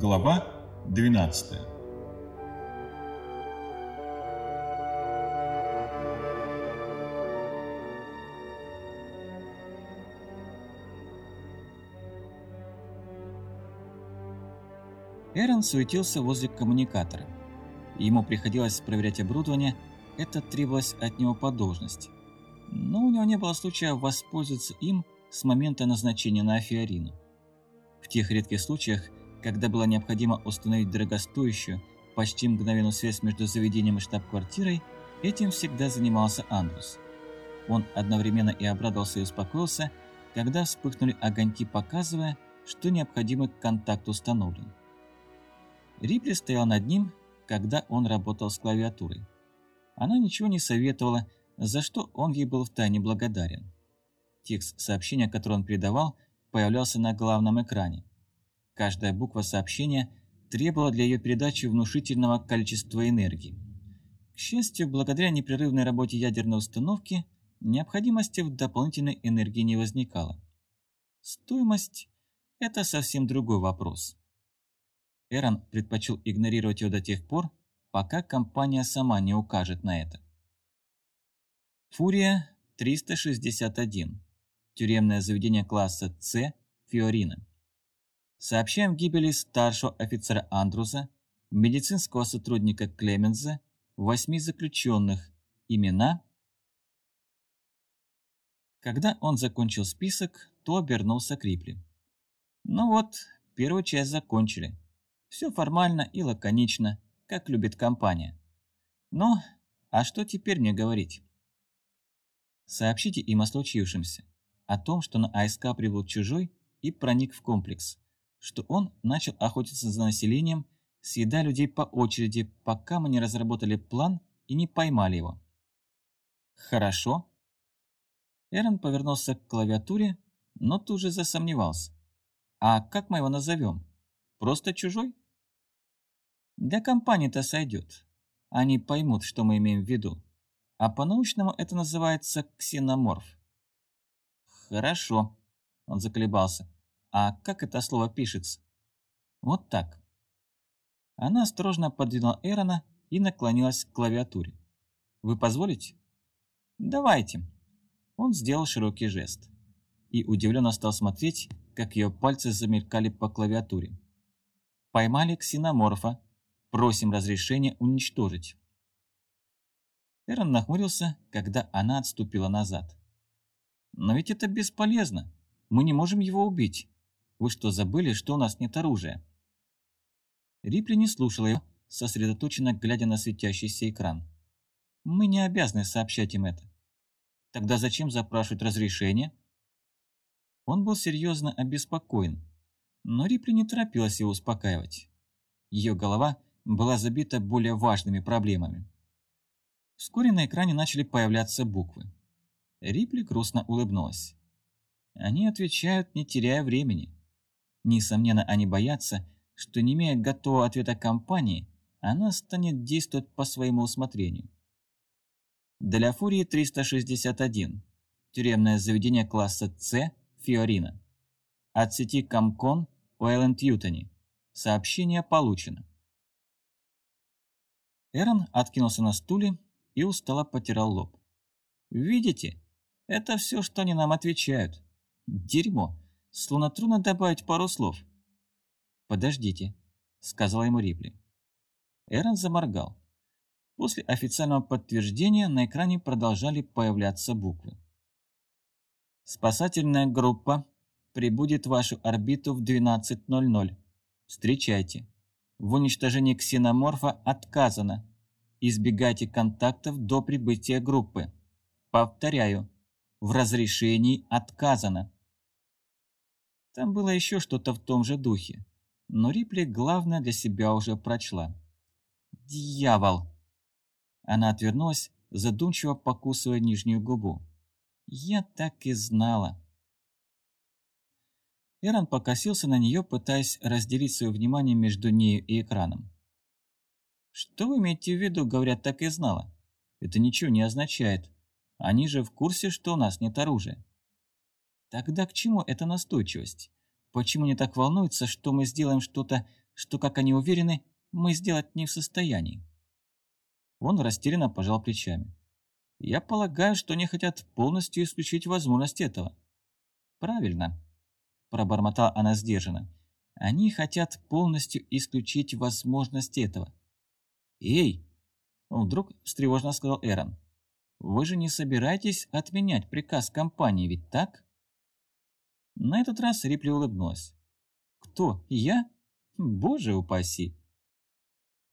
Глава 12 Эрон суетился возле коммуникатора. Ему приходилось проверять оборудование, это требовалось от него по должности. Но у него не было случая воспользоваться им с момента назначения на Афиорину. В тех редких случаях, когда было необходимо установить дорогостоящую, почти мгновенную связь между заведением и штаб-квартирой, этим всегда занимался Андрус. Он одновременно и обрадовался и успокоился, когда вспыхнули огоньки, показывая, что необходимый контакт установлен. Рипли стоял над ним, когда он работал с клавиатурой. Она ничего не советовала, за что он ей был втайне благодарен. Текст сообщения, который он передавал, появлялся на главном экране. Каждая буква сообщения требовала для ее передачи внушительного количества энергии. К счастью, благодаря непрерывной работе ядерной установки, необходимости в дополнительной энергии не возникало. Стоимость – это совсем другой вопрос. Эрон предпочел игнорировать ее до тех пор, пока компания сама не укажет на это. Фурия 361. Тюремное заведение класса С Фиорина. Сообщаем гибели старшего офицера Андруса, медицинского сотрудника Клеменза, восьми заключенных. Имена. Когда он закончил список, то обернулся к Рипли. Ну вот, первую часть закончили. Все формально и лаконично, как любит компания. Ну, а что теперь мне говорить? Сообщите им о случившемся, о том, что на АСК прибыл чужой и проник в комплекс, что он начал охотиться за населением, съедая людей по очереди, пока мы не разработали план и не поймали его. Хорошо. Эрон повернулся к клавиатуре, но тут же засомневался. А как мы его назовем? Просто чужой? Для компании-то сойдет. Они поймут, что мы имеем в виду. А по-научному это называется ксеноморф. Хорошо, он заколебался. А как это слово пишется? Вот так. Она осторожно подвинула Эрона и наклонилась к клавиатуре. Вы позволите? Давайте. Он сделал широкий жест. И удивленно стал смотреть, как ее пальцы замелькали по клавиатуре. Поймали ксеноморфа, Просим разрешения уничтожить». Эрон нахмурился, когда она отступила назад. «Но ведь это бесполезно. Мы не можем его убить. Вы что, забыли, что у нас нет оружия?» Рипли не слушала его, сосредоточенно глядя на светящийся экран. «Мы не обязаны сообщать им это. Тогда зачем запрашивать разрешение?» Он был серьезно обеспокоен, но Рипли не торопилась его успокаивать. Ее голова была забита более важными проблемами. Вскоре на экране начали появляться буквы. Рипли грустно улыбнулась. Они отвечают, не теряя времени. Несомненно, они боятся, что не имея готового ответа компании, она станет действовать по своему усмотрению. Для Фурии 361. Тюремное заведение класса С Фиорина. От сети Комкон Уэлленд Ютони. Сообщение получено. Эрон откинулся на стуле и устало потирал лоб. «Видите? Это все, что они нам отвечают. Дерьмо. Словно трудно добавить пару слов». «Подождите», — сказала ему Рипли. Эрон заморгал. После официального подтверждения на экране продолжали появляться буквы. «Спасательная группа прибудет в вашу орбиту в 12.00. Встречайте. В уничтожении ксеноморфа отказано. Избегайте контактов до прибытия группы. Повторяю, в разрешении отказано. Там было еще что-то в том же духе, но Рипли главное для себя уже прочла. «Дьявол!» Она отвернулась, задумчиво покусывая нижнюю губу. «Я так и знала!» Эрон покосился на нее, пытаясь разделить свое внимание между нею и экраном. «Что вы имеете в виду, говорят, так и знала? Это ничего не означает. Они же в курсе, что у нас нет оружия». «Тогда к чему эта настойчивость? Почему они так волнуются, что мы сделаем что-то что, как они уверены, мы сделать не в состоянии. Он растерянно пожал плечами. Я полагаю, что они хотят полностью исключить возможность этого. Правильно, пробормотала она сдержанно. Они хотят полностью исключить возможность этого. Эй! Вдруг встревоженно сказал Эрон. Вы же не собираетесь отменять приказ компании, ведь так? На этот раз Рипли улыбнулась. Кто? Я? Боже упаси!